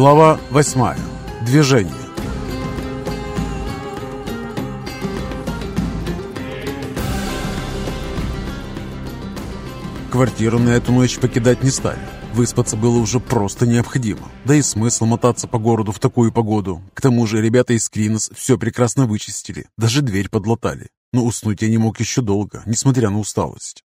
Глава 8. Движение. Квартиру на эту ночь покидать не стали. Выспаться было уже просто необходимо. Да и смысл мотаться по городу в такую погоду. К тому же ребята из Кринос все прекрасно вычистили. Даже дверь подлатали. Но уснуть я не мог еще долго, несмотря на усталость.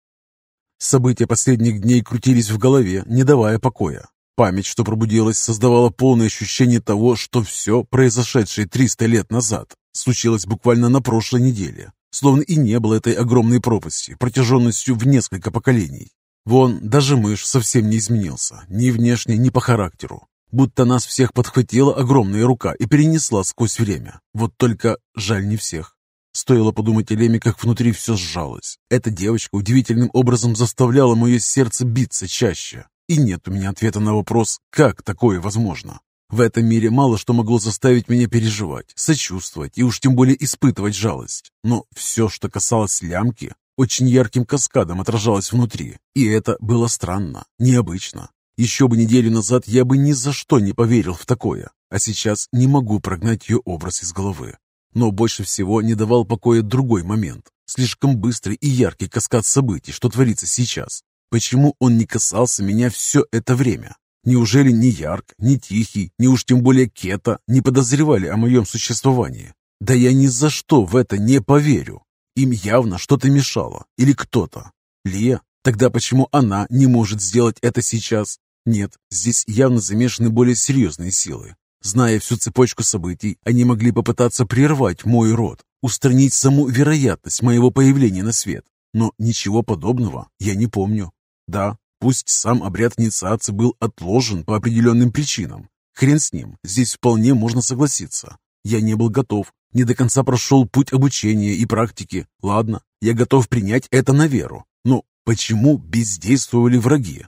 События последних дней крутились в голове, не давая покоя. Память, что пробудилась, создавала полное ощущение того, что все, произошедшее 300 лет назад, случилось буквально на прошлой неделе, словно и не было этой огромной пропасти, протяженностью в несколько поколений. Вон, даже мышь совсем не изменился, ни внешне, ни по характеру. Будто нас всех подхватила огромная рука и перенесла сквозь время. Вот только жаль не всех. Стоило подумать о Леме, как внутри все сжалось. Эта девочка удивительным образом заставляла мое сердце биться чаще. И нет у меня ответа на вопрос, как такое возможно. В этом мире мало что могло заставить меня переживать, сочувствовать и уж тем более испытывать жалость. Но все, что касалось лямки, очень ярким каскадом отражалось внутри. И это было странно, необычно. Еще бы неделю назад я бы ни за что не поверил в такое, а сейчас не могу прогнать ее образ из головы. Но больше всего не давал покоя другой момент. Слишком быстрый и яркий каскад событий, что творится сейчас. Почему он не касался меня все это время? Неужели ни Ярк, ни Тихий, ни уж тем более Кета не подозревали о моем существовании? Да я ни за что в это не поверю. Им явно что-то мешало. Или кто-то. Лия? Тогда почему она не может сделать это сейчас? Нет, здесь явно замешаны более серьезные силы. Зная всю цепочку событий, они могли попытаться прервать мой род, устранить саму вероятность моего появления на свет. Но ничего подобного я не помню. Да, пусть сам обряд инициации был отложен по определенным причинам. Хрен с ним, здесь вполне можно согласиться. Я не был готов, не до конца прошел путь обучения и практики. Ладно, я готов принять это на веру. Но почему бездействовали враги?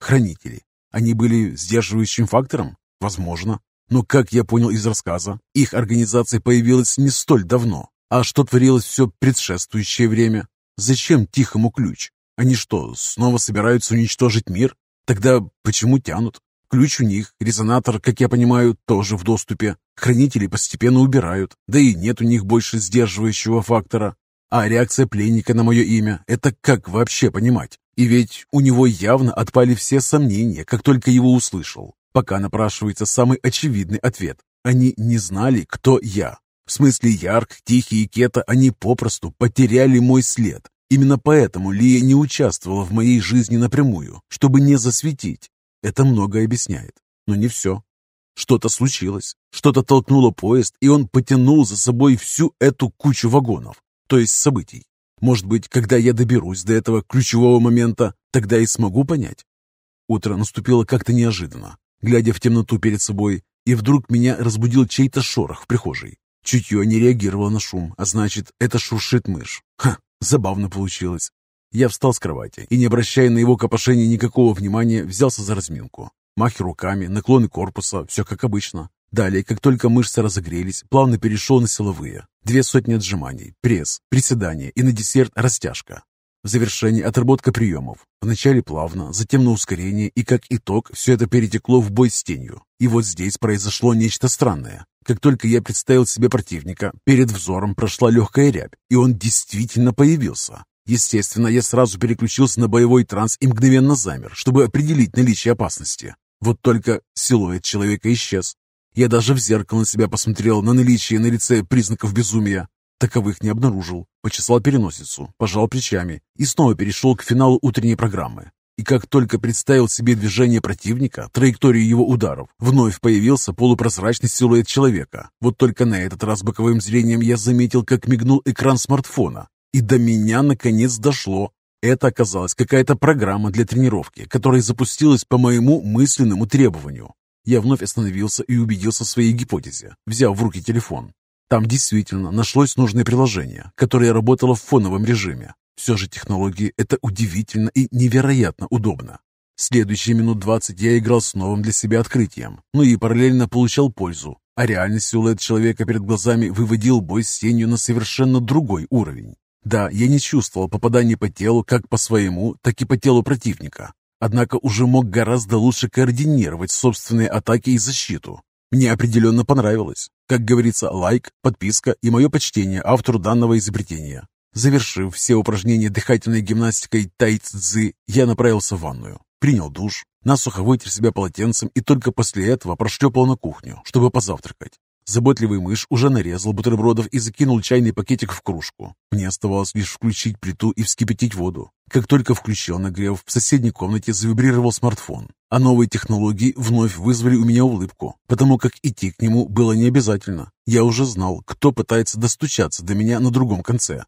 Хранители. Они были сдерживающим фактором? Возможно. Но, как я понял из рассказа, их организация появилась не столь давно. А что творилось все предшествующее время? Зачем тихому ключ? Они что, снова собираются уничтожить мир? Тогда почему тянут? Ключ у них, резонатор, как я понимаю, тоже в доступе. Хранители постепенно убирают, да и нет у них больше сдерживающего фактора. А реакция пленника на мое имя – это как вообще понимать? И ведь у него явно отпали все сомнения, как только его услышал. Пока напрашивается самый очевидный ответ. Они не знали, кто я. В смысле Ярк, Тихий и Кета, они попросту потеряли мой след. Именно поэтому Лия не участвовала в моей жизни напрямую, чтобы не засветить. Это многое объясняет, но не все. Что-то случилось, что-то толкнуло поезд, и он потянул за собой всю эту кучу вагонов, то есть событий. Может быть, когда я доберусь до этого ключевого момента, тогда и смогу понять. Утро наступило как-то неожиданно, глядя в темноту перед собой, и вдруг меня разбудил чей-то шорох в прихожей. Чутье не реагировало на шум, а значит, это шуршит мышь. Ха, Забавно получилось. Я встал с кровати и, не обращая на его копошение никакого внимания, взялся за разминку. Махи руками, наклоны корпуса, все как обычно. Далее, как только мышцы разогрелись, плавно перешел на силовые. Две сотни отжиманий, пресс, приседания и на десерт растяжка. В завершении отработка приемов. Вначале плавно, затем на ускорение, и как итог все это перетекло в бой с тенью. И вот здесь произошло нечто странное. Как только я представил себе противника, перед взором прошла легкая рябь, и он действительно появился. Естественно, я сразу переключился на боевой транс и мгновенно замер, чтобы определить наличие опасности. Вот только силуэт человека исчез. Я даже в зеркало на себя посмотрел на наличие на лице признаков безумия. Таковых не обнаружил. Почесал переносицу, пожал плечами и снова перешел к финалу утренней программы. И как только представил себе движение противника, траекторию его ударов, вновь появился полупрозрачный силуэт человека. Вот только на этот раз боковым зрением я заметил, как мигнул экран смартфона. И до меня наконец дошло. Это оказалась какая-то программа для тренировки, которая запустилась по моему мысленному требованию. Я вновь остановился и убедился в своей гипотезе, взяв в руки телефон. Там действительно нашлось нужное приложение, которое работало в фоновом режиме. Все же технологии – это удивительно и невероятно удобно. Следующие минут 20 я играл с новым для себя открытием, ну и параллельно получал пользу, а реальный силуэт человека перед глазами выводил бой с тенью на совершенно другой уровень. Да, я не чувствовал попаданий по телу как по своему, так и по телу противника, однако уже мог гораздо лучше координировать собственные атаки и защиту. Мне определенно понравилось. Как говорится, лайк, подписка и мое почтение автору данного изобретения. Завершив все упражнения дыхательной гимнастикой тай-цзы, я направился в ванную, принял душ, насухо вытер себя полотенцем и только после этого прошлепал на кухню, чтобы позавтракать. Заботливый мышь уже нарезал бутербродов и закинул чайный пакетик в кружку. Мне оставалось лишь включить плиту и вскипятить воду. Как только включил нагрев, в соседней комнате завибрировал смартфон. А новые технологии вновь вызвали у меня улыбку, потому как идти к нему было не обязательно. Я уже знал, кто пытается достучаться до меня на другом конце.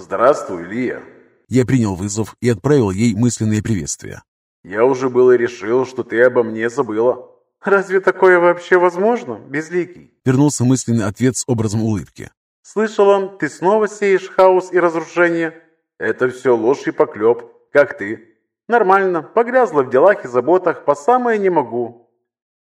«Здравствуй, Лия!» Я принял вызов и отправил ей мысленное приветствие. «Я уже было решил, что ты обо мне забыла». «Разве такое вообще возможно, Безликий?» Вернулся мысленный ответ с образом улыбки. «Слышала, ты снова сеешь хаос и разрушение?» «Это все ложь и поклеп, как ты». «Нормально, погрязла в делах и заботах, по самое не могу».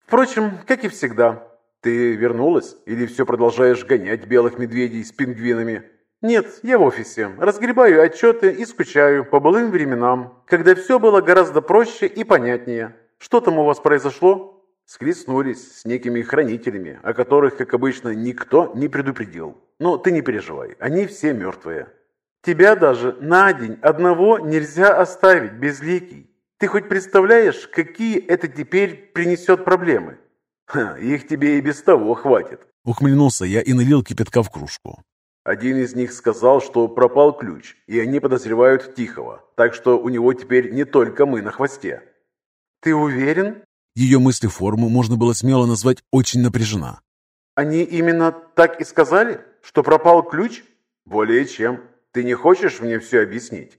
«Впрочем, как и всегда». «Ты вернулась или все продолжаешь гонять белых медведей с пингвинами?» «Нет, я в офисе. Разгребаю отчеты и скучаю по былым временам, когда все было гораздо проще и понятнее. Что там у вас произошло?» Схлестнулись с некими хранителями, о которых, как обычно, никто не предупредил. Но ты не переживай, они все мертвые. Тебя даже на день одного нельзя оставить безликий. Ты хоть представляешь, какие это теперь принесет проблемы? Ха, их тебе и без того хватит. Ухмыльнулся я и налил кипятка в кружку. Один из них сказал, что пропал ключ, и они подозревают Тихого, так что у него теперь не только мы на хвосте. Ты уверен? Ее мыслеформу можно было смело назвать очень напряжена. Они именно так и сказали, что пропал ключ? Более чем. Ты не хочешь мне все объяснить?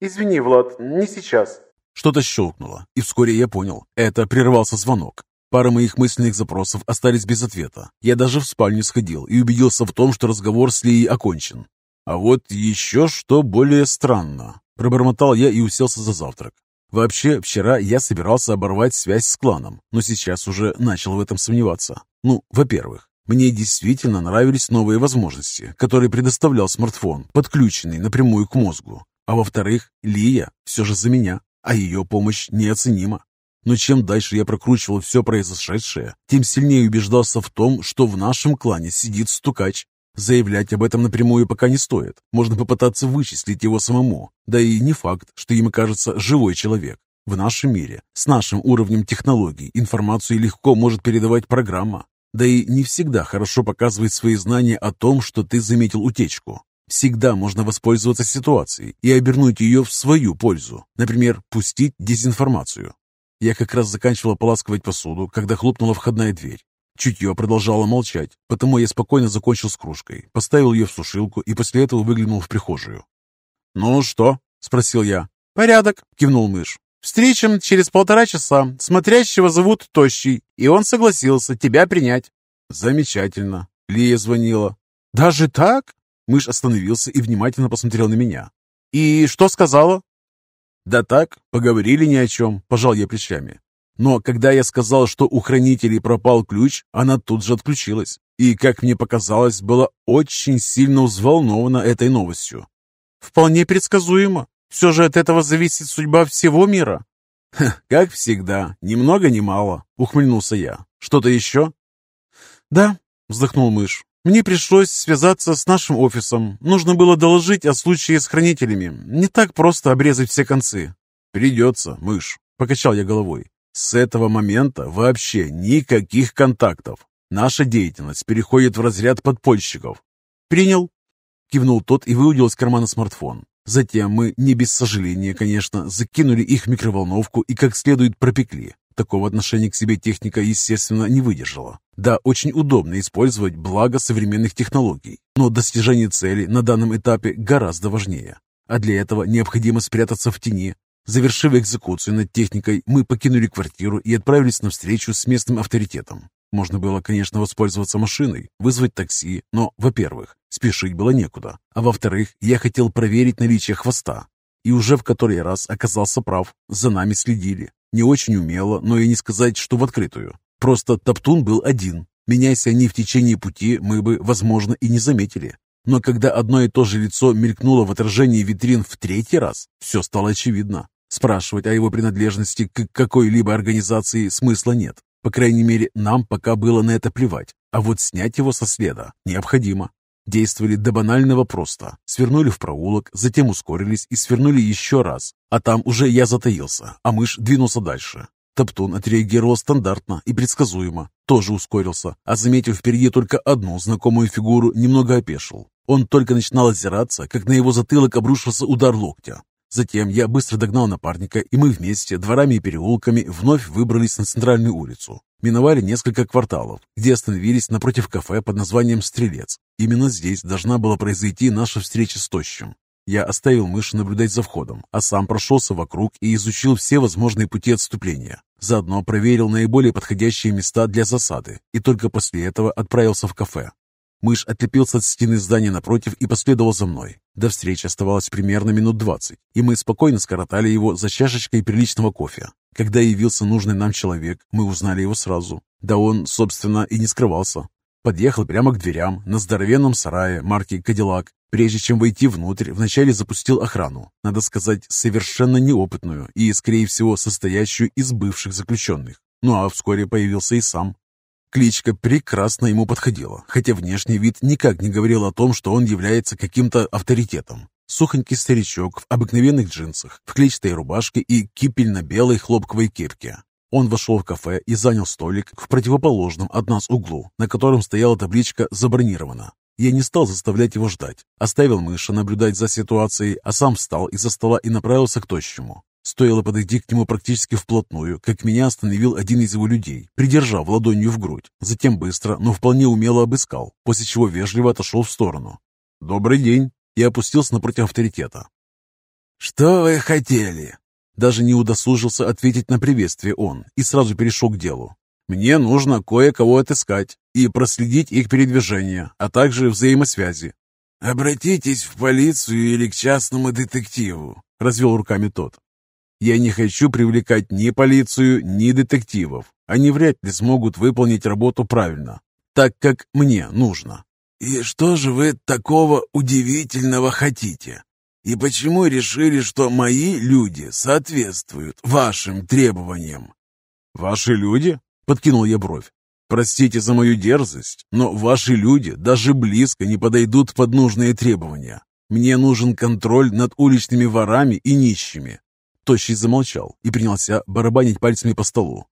Извини, Влад, не сейчас. Что-то щелкнуло, и вскоре я понял. Это прервался звонок. Пара моих мысленных запросов остались без ответа. Я даже в спальню сходил и убедился в том, что разговор с Лией окончен. А вот еще что более странно. Пробормотал я и уселся за завтрак. Вообще, вчера я собирался оборвать связь с кланом, но сейчас уже начал в этом сомневаться. Ну, во-первых, мне действительно нравились новые возможности, которые предоставлял смартфон, подключенный напрямую к мозгу. А во-вторых, Лия все же за меня, а ее помощь неоценима. Но чем дальше я прокручивал все произошедшее, тем сильнее убеждался в том, что в нашем клане сидит стукач. Заявлять об этом напрямую пока не стоит. Можно попытаться вычислить его самому. Да и не факт, что им окажется живой человек. В нашем мире, с нашим уровнем технологий, информацию легко может передавать программа. Да и не всегда хорошо показывать свои знания о том, что ты заметил утечку. Всегда можно воспользоваться ситуацией и обернуть ее в свою пользу. Например, пустить дезинформацию. Я как раз заканчивал поласкивать посуду, когда хлопнула входная дверь. Чутье продолжало молчать, потому я спокойно закончил с кружкой, поставил ее в сушилку и после этого выглянул в прихожую. «Ну что?» — спросил я. «Порядок», — кивнул мышь. «Встречам через полтора часа. Смотрящего зовут Тощий, и он согласился тебя принять». «Замечательно». Лия звонила. «Даже так?» Мышь остановился и внимательно посмотрел на меня. «И что сказала?» «Да так, поговорили ни о чем», – пожал я плечами. Но когда я сказал, что у хранителей пропал ключ, она тут же отключилась. И, как мне показалось, была очень сильно взволнована этой новостью. «Вполне предсказуемо. Все же от этого зависит судьба всего мира». «Как всегда, ни много ни мало», — ухмыльнулся я. «Что-то еще?» «Да», — вздохнул мышь. Мне пришлось связаться с нашим офисом. Нужно было доложить о случае с хранителями. Не так просто обрезать все концы. Придется, мышь, покачал я головой. С этого момента вообще никаких контактов. Наша деятельность переходит в разряд подпольщиков. Принял. Кивнул тот и выудил из кармана смартфон. Затем мы, не без сожаления, конечно, закинули их в микроволновку и как следует пропекли. Такого отношения к себе техника, естественно, не выдержала. Да, очень удобно использовать благо современных технологий, но достижение цели на данном этапе гораздо важнее. А для этого необходимо спрятаться в тени. Завершив экзекуцию над техникой, мы покинули квартиру и отправились на встречу с местным авторитетом. Можно было, конечно, воспользоваться машиной, вызвать такси, но, во-первых, спешить было некуда, а во-вторых, я хотел проверить наличие хвоста. И уже в который раз оказался прав, за нами следили. Не очень умело, но и не сказать, что в открытую. Просто Топтун был один. Меняясь они в течение пути, мы бы, возможно, и не заметили. Но когда одно и то же лицо мелькнуло в отражении витрин в третий раз, все стало очевидно. Спрашивать о его принадлежности к какой-либо организации смысла нет. По крайней мере, нам пока было на это плевать. А вот снять его со следа необходимо. Действовали до банального просто. Свернули в проулок, затем ускорились и свернули еще раз. А там уже я затаился, а мышь двинулся дальше. Топтун отреагировал стандартно и предсказуемо. Тоже ускорился, а заметив впереди только одну знакомую фигуру, немного опешил. Он только начинал озираться, как на его затылок обрушился удар локтя. Затем я быстро догнал напарника, и мы вместе, дворами и переулками, вновь выбрались на центральную улицу. Миновали несколько кварталов, где остановились напротив кафе под названием «Стрелец». Именно здесь должна была произойти наша встреча с Тощим. Я оставил мышь наблюдать за входом, а сам прошелся вокруг и изучил все возможные пути отступления. Заодно проверил наиболее подходящие места для засады и только после этого отправился в кафе. Мышь отлепился от стены здания напротив и последовал за мной. До встречи оставалось примерно минут двадцать, и мы спокойно скоротали его за чашечкой приличного кофе. Когда явился нужный нам человек, мы узнали его сразу. Да он, собственно, и не скрывался. Подъехал прямо к дверям на здоровенном сарае марки «Кадиллак». Прежде чем войти внутрь, вначале запустил охрану, надо сказать, совершенно неопытную и, скорее всего, состоящую из бывших заключенных. Ну а вскоре появился и сам. Кличка прекрасно ему подходила, хотя внешний вид никак не говорил о том, что он является каким-то авторитетом. Сухонький старичок в обыкновенных джинсах, в клетчатой рубашке и кипельно-белой хлопковой кепке. Он вошел в кафе и занял столик в противоположном от нас углу, на котором стояла табличка «Забронировано». Я не стал заставлять его ждать. Оставил мыша наблюдать за ситуацией, а сам встал из-за стола и направился к тощему. Стоило подойти к нему практически вплотную, как меня остановил один из его людей, придержав ладонью в грудь. Затем быстро, но вполне умело обыскал, после чего вежливо отошел в сторону. «Добрый день!» и опустился напротив авторитета. «Что вы хотели?» Даже не удосужился ответить на приветствие он и сразу перешел к делу. «Мне нужно кое-кого отыскать и проследить их передвижение, а также взаимосвязи». «Обратитесь в полицию или к частному детективу», — развел руками тот. «Я не хочу привлекать ни полицию, ни детективов. Они вряд ли смогут выполнить работу правильно, так как мне нужно». «И что же вы такого удивительного хотите? И почему решили, что мои люди соответствуют вашим требованиям?» «Ваши люди?» — подкинул я бровь. «Простите за мою дерзость, но ваши люди даже близко не подойдут под нужные требования. Мне нужен контроль над уличными ворами и нищими». Тощий замолчал и принялся барабанить пальцами по столу.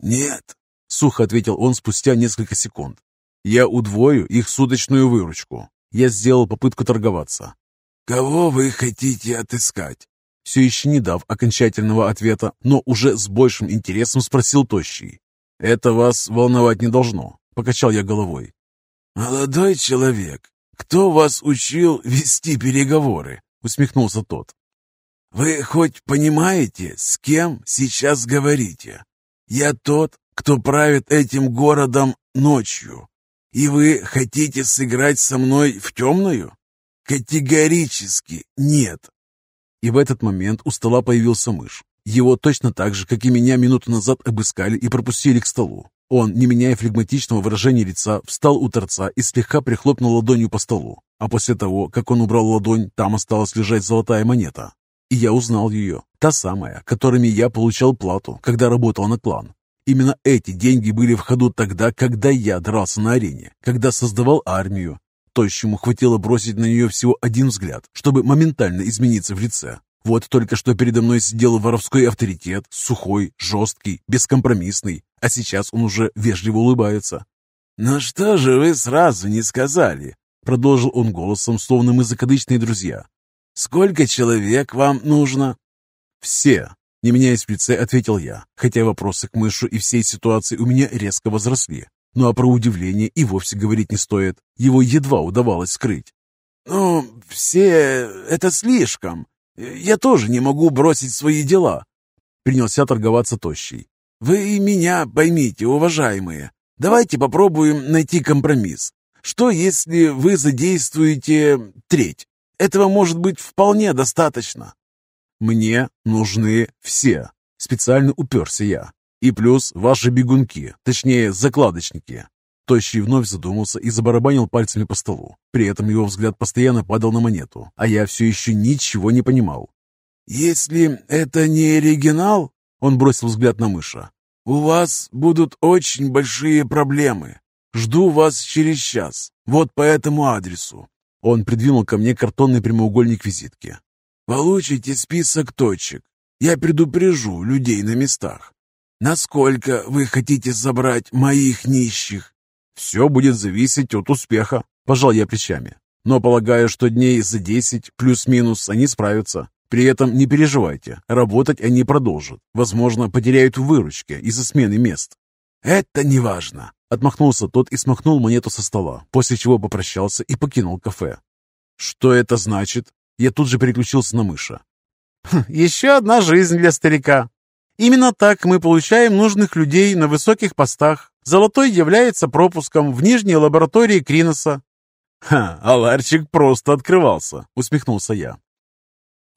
«Нет», — сухо ответил он спустя несколько секунд. Я удвою их суточную выручку. Я сделал попытку торговаться. «Кого вы хотите отыскать?» Все еще не дав окончательного ответа, но уже с большим интересом спросил Тощий. «Это вас волновать не должно», — покачал я головой. «Молодой человек, кто вас учил вести переговоры?» — усмехнулся тот. «Вы хоть понимаете, с кем сейчас говорите? Я тот, кто правит этим городом ночью. И вы хотите сыграть со мной в темную? Категорически нет. И в этот момент у стола появился мышь. Его точно так же, как и меня минуту назад обыскали и пропустили к столу. Он, не меняя флегматичного выражения лица, встал у торца и слегка прихлопнул ладонью по столу. А после того, как он убрал ладонь, там осталась лежать золотая монета. И я узнал ее. Та самая, которыми я получал плату, когда работал на клан. Именно эти деньги были в ходу тогда, когда я дрался на арене, когда создавал армию. Тощему хватило бросить на нее всего один взгляд, чтобы моментально измениться в лице. Вот только что передо мной сидел воровской авторитет, сухой, жесткий, бескомпромиссный, а сейчас он уже вежливо улыбается. «Ну что же вы сразу не сказали?» Продолжил он голосом, словно мы закадычные друзья. «Сколько человек вам нужно?» «Все», не меняясь в лице, ответил я, хотя вопросы к мышу и всей ситуации у меня резко возросли. Ну а про удивление и вовсе говорить не стоит. Его едва удавалось скрыть. «Ну, все... это слишком. Я тоже не могу бросить свои дела», — принялся торговаться Тощий. «Вы меня поймите, уважаемые. Давайте попробуем найти компромисс. Что, если вы задействуете треть? Этого может быть вполне достаточно. Мне нужны все. Специально уперся я. И плюс ваши бегунки, точнее закладочники. Тощий вновь задумался и забарабанил пальцами по столу. При этом его взгляд постоянно падал на монету, а я все еще ничего не понимал. если это не оригинал, он бросил взгляд на мыша, у вас будут очень большие проблемы. Жду вас через час. Вот по этому адресу. Он придвинул ко мне картонный прямоугольник визитки. Получите список точек. Я предупрежу людей на местах. Насколько вы хотите забрать моих нищих? Все будет зависеть от успеха, пожал я плечами. Но полагаю, что дней за десять плюс-минус они справятся. При этом не переживайте, работать они продолжат. Возможно, потеряют в выручке из-за смены мест. Это не важно. Отмахнулся тот и смахнул монету со стола, после чего попрощался и покинул кафе. Что это значит? Я тут же переключился на мыша. «Хм, «Еще одна жизнь для старика. Именно так мы получаем нужных людей на высоких постах. Золотой является пропуском в нижней лаборатории Криноса». «Ха, а ларчик просто открывался», — усмехнулся я.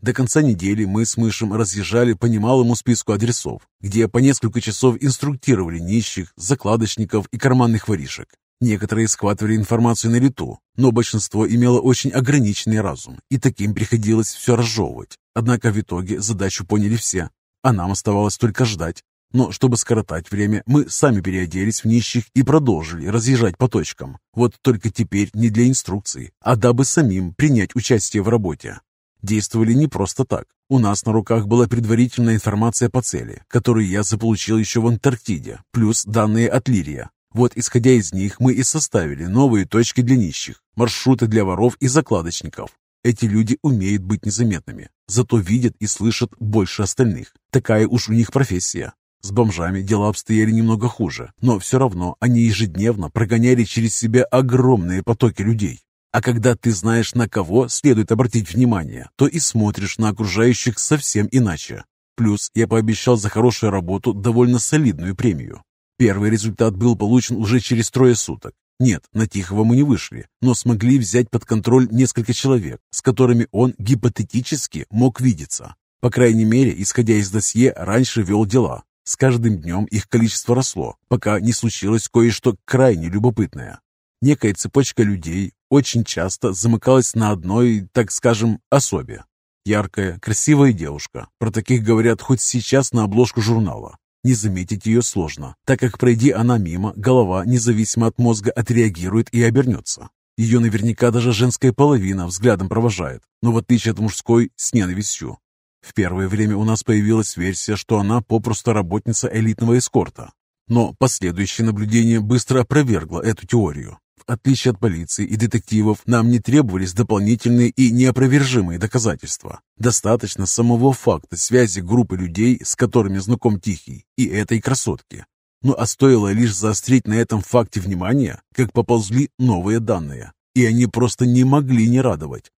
До конца недели мы с Мышем разъезжали по немалому списку адресов, где по несколько часов инструктировали нищих, закладочников и карманных воришек. Некоторые схватывали информацию на лету, но большинство имело очень ограниченный разум, и таким приходилось все разжевывать. Однако в итоге задачу поняли все, а нам оставалось только ждать. Но чтобы скоротать время, мы сами переоделись в нищих и продолжили разъезжать по точкам. Вот только теперь не для инструкций, а дабы самим принять участие в работе. Действовали не просто так. У нас на руках была предварительная информация по цели, которую я заполучил еще в Антарктиде, плюс данные от Лирия. Вот исходя из них мы и составили новые точки для нищих, маршруты для воров и закладочников. Эти люди умеют быть незаметными, зато видят и слышат больше остальных. Такая уж у них профессия. С бомжами дела обстояли немного хуже, но все равно они ежедневно прогоняли через себя огромные потоки людей. А когда ты знаешь, на кого следует обратить внимание, то и смотришь на окружающих совсем иначе. Плюс я пообещал за хорошую работу довольно солидную премию. Первый результат был получен уже через трое суток. Нет, на Тихого мы не вышли, но смогли взять под контроль несколько человек, с которыми он гипотетически мог видеться. По крайней мере, исходя из досье, раньше вел дела. С каждым днем их количество росло, пока не случилось кое-что крайне любопытное. Некая цепочка людей, очень часто замыкалась на одной, так скажем, особе. Яркая, красивая девушка. Про таких говорят хоть сейчас на обложку журнала. Не заметить ее сложно, так как пройди она мимо, голова, независимо от мозга, отреагирует и обернется. Ее наверняка даже женская половина взглядом провожает, но в отличие от мужской, с ненавистью. В первое время у нас появилась версия, что она попросту работница элитного эскорта. Но последующее наблюдение быстро опровергло эту теорию отличие от полиции и детективов, нам не требовались дополнительные и неопровержимые доказательства. Достаточно самого факта связи группы людей, с которыми знаком Тихий, и этой красотки. Ну а стоило лишь заострить на этом факте внимание, как поползли новые данные, и они просто не могли не радовать.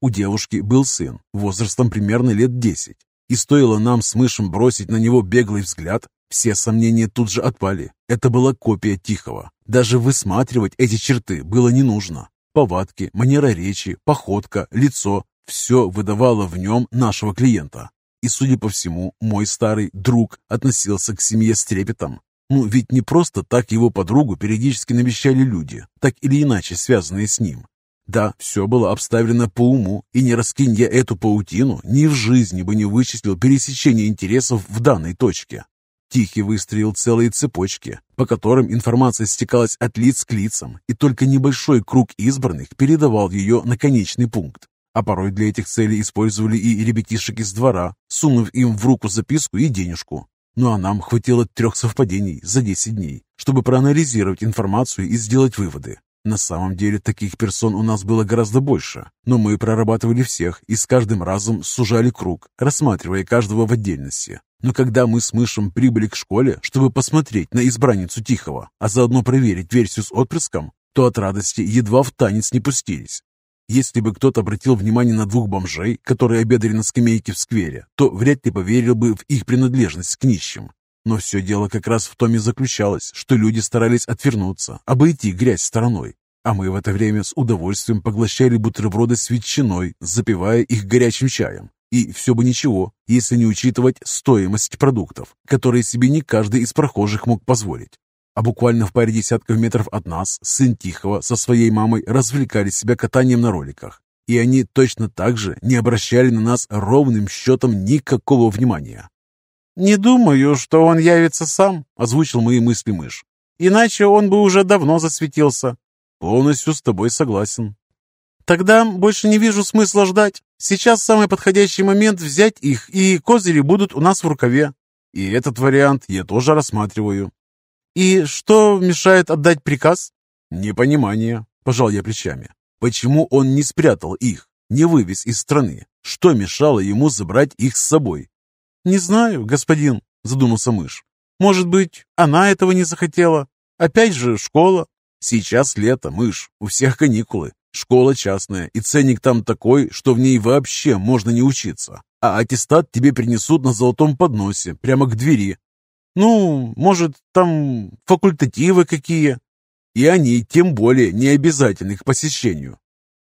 У девушки был сын, возрастом примерно лет десять, и стоило нам с мышем бросить на него беглый взгляд, все сомнения тут же отпали. Это была копия Тихого. Даже высматривать эти черты было не нужно. Повадки, манера речи, походка, лицо – все выдавало в нем нашего клиента. И, судя по всему, мой старый друг относился к семье с трепетом. Ну, ведь не просто так его подругу периодически навещали люди, так или иначе связанные с ним. Да, все было обставлено по уму, и не раскинь я эту паутину, ни в жизни бы не вычислил пересечение интересов в данной точке. Тихий выстроил целые цепочки, по которым информация стекалась от лиц к лицам, и только небольшой круг избранных передавал ее на конечный пункт. А порой для этих целей использовали и ребятишек из двора, сунув им в руку записку и денежку. Ну а нам хватило трех совпадений за 10 дней, чтобы проанализировать информацию и сделать выводы. На самом деле таких персон у нас было гораздо больше, но мы прорабатывали всех и с каждым разом сужали круг, рассматривая каждого в отдельности. Но когда мы с мышем прибыли к школе, чтобы посмотреть на избранницу Тихого, а заодно проверить версию с отпрыском, то от радости едва в танец не пустились. Если бы кто-то обратил внимание на двух бомжей, которые обедали на скамейке в сквере, то вряд ли поверил бы в их принадлежность к нищим. Но все дело как раз в том и заключалось, что люди старались отвернуться, обойти грязь стороной. А мы в это время с удовольствием поглощали бутерброды с ветчиной, запивая их горячим чаем. И все бы ничего, если не учитывать стоимость продуктов, которые себе не каждый из прохожих мог позволить. А буквально в паре десятков метров от нас сын Тихого со своей мамой развлекали себя катанием на роликах. И они точно так же не обращали на нас ровным счетом никакого внимания. «Не думаю, что он явится сам», — озвучил мои мысли мышь. «Иначе он бы уже давно засветился». «Полностью с тобой согласен». «Тогда больше не вижу смысла ждать. Сейчас самый подходящий момент взять их, и козыри будут у нас в рукаве». «И этот вариант я тоже рассматриваю». «И что мешает отдать приказ?» «Непонимание», – пожал я плечами. «Почему он не спрятал их, не вывез из страны? Что мешало ему забрать их с собой?» «Не знаю, господин», – задумался мышь. «Может быть, она этого не захотела? Опять же, школа?» «Сейчас лето, мышь, у всех каникулы. Школа частная, и ценник там такой, что в ней вообще можно не учиться. А аттестат тебе принесут на золотом подносе, прямо к двери. Ну, может, там факультативы какие?» и они тем более не обязательны к посещению.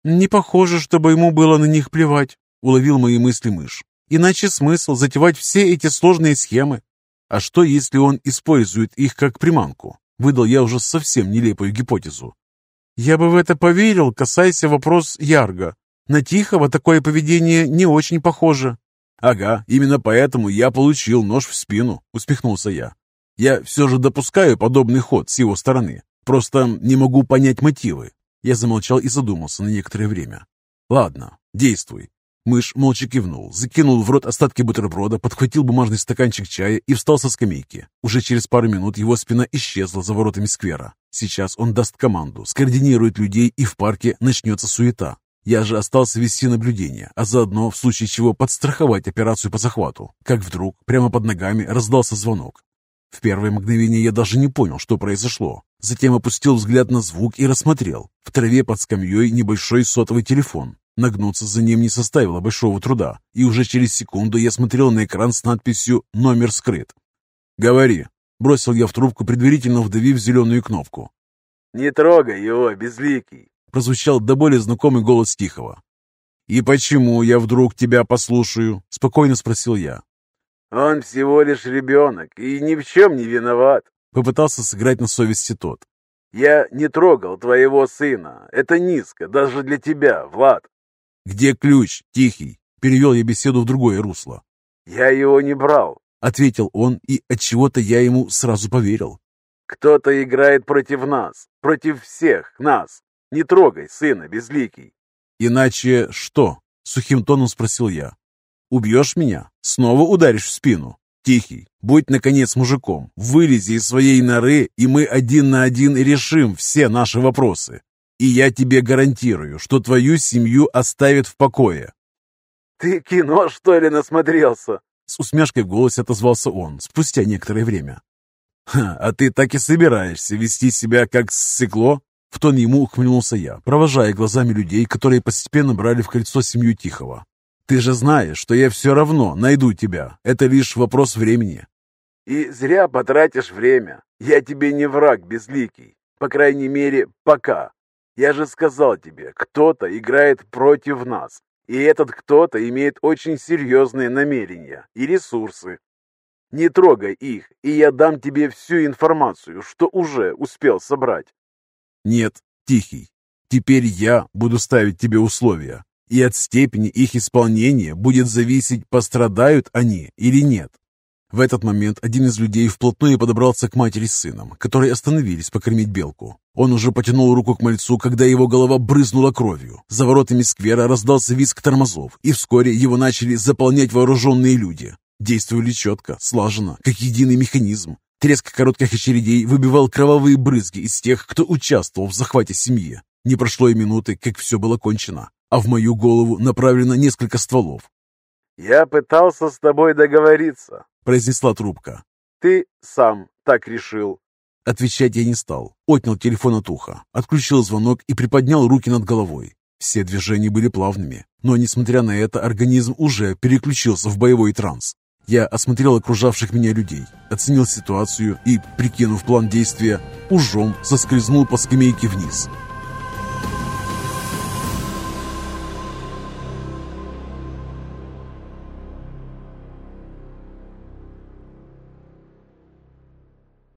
«Не похоже, чтобы ему было на них плевать», — уловил мои мысли мышь. «Иначе смысл затевать все эти сложные схемы. А что, если он использует их как приманку?» Выдал я уже совсем нелепую гипотезу. «Я бы в это поверил, касаясь вопрос Ярга. На Тихого такое поведение не очень похоже». «Ага, именно поэтому я получил нож в спину», — усмехнулся я. «Я все же допускаю подобный ход с его стороны, Просто не могу понять мотивы. Я замолчал и задумался на некоторое время. Ладно, действуй. Мышь молча кивнул, закинул в рот остатки бутерброда, подхватил бумажный стаканчик чая и встал со скамейки. Уже через пару минут его спина исчезла за воротами сквера. Сейчас он даст команду, скоординирует людей и в парке начнется суета. Я же остался вести наблюдение, а заодно, в случае чего, подстраховать операцию по захвату. Как вдруг, прямо под ногами раздался звонок. В первое мгновение я даже не понял, что произошло. Затем опустил взгляд на звук и рассмотрел. В траве под скамьей небольшой сотовый телефон. Нагнуться за ним не составило большого труда, и уже через секунду я смотрел на экран с надписью «Номер скрыт». «Говори», — бросил я в трубку, предварительно вдавив зеленую кнопку. «Не трогай его, безликий», — прозвучал до более знакомый голос Тихого. «И почему я вдруг тебя послушаю?» — спокойно спросил я. «Он всего лишь ребенок и ни в чем не виноват», — попытался сыграть на совести тот. «Я не трогал твоего сына. Это низко, даже для тебя, Влад». «Где ключ, Тихий?» — перевел я беседу в другое русло. «Я его не брал», — ответил он, и от чего то я ему сразу поверил. «Кто-то играет против нас, против всех нас. Не трогай сына, безликий». «Иначе что?» — сухим тоном спросил я. Убьешь меня? Снова ударишь в спину? Тихий, будь, наконец, мужиком. Вылези из своей норы, и мы один на один решим все наши вопросы. И я тебе гарантирую, что твою семью оставят в покое. «Ты кино, что ли, насмотрелся?» С усмешкой в голосе отозвался он, спустя некоторое время. «Ха, а ты так и собираешься вести себя как ссыкло?» В тон ему ухмыльнулся я, провожая глазами людей, которые постепенно брали в кольцо семью Тихого. Ты же знаешь, что я все равно найду тебя. Это лишь вопрос времени. И зря потратишь время. Я тебе не враг безликий. По крайней мере, пока. Я же сказал тебе, кто-то играет против нас. И этот кто-то имеет очень серьезные намерения и ресурсы. Не трогай их, и я дам тебе всю информацию, что уже успел собрать. Нет, Тихий, теперь я буду ставить тебе условия и от степени их исполнения будет зависеть, пострадают они или нет. В этот момент один из людей вплотную подобрался к матери с сыном, которые остановились покормить белку. Он уже потянул руку к мальцу, когда его голова брызнула кровью. За воротами сквера раздался визг тормозов, и вскоре его начали заполнять вооруженные люди. Действовали четко, слаженно, как единый механизм. Треск коротких очередей выбивал кровавые брызги из тех, кто участвовал в захвате семьи. Не прошло и минуты, как все было кончено а в мою голову направлено несколько стволов. «Я пытался с тобой договориться», — произнесла трубка. «Ты сам так решил». Отвечать я не стал. Отнял телефон от уха, отключил звонок и приподнял руки над головой. Все движения были плавными, но, несмотря на это, организм уже переключился в боевой транс. Я осмотрел окружавших меня людей, оценил ситуацию и, прикинув план действия, ужом соскользнул по скамейке вниз —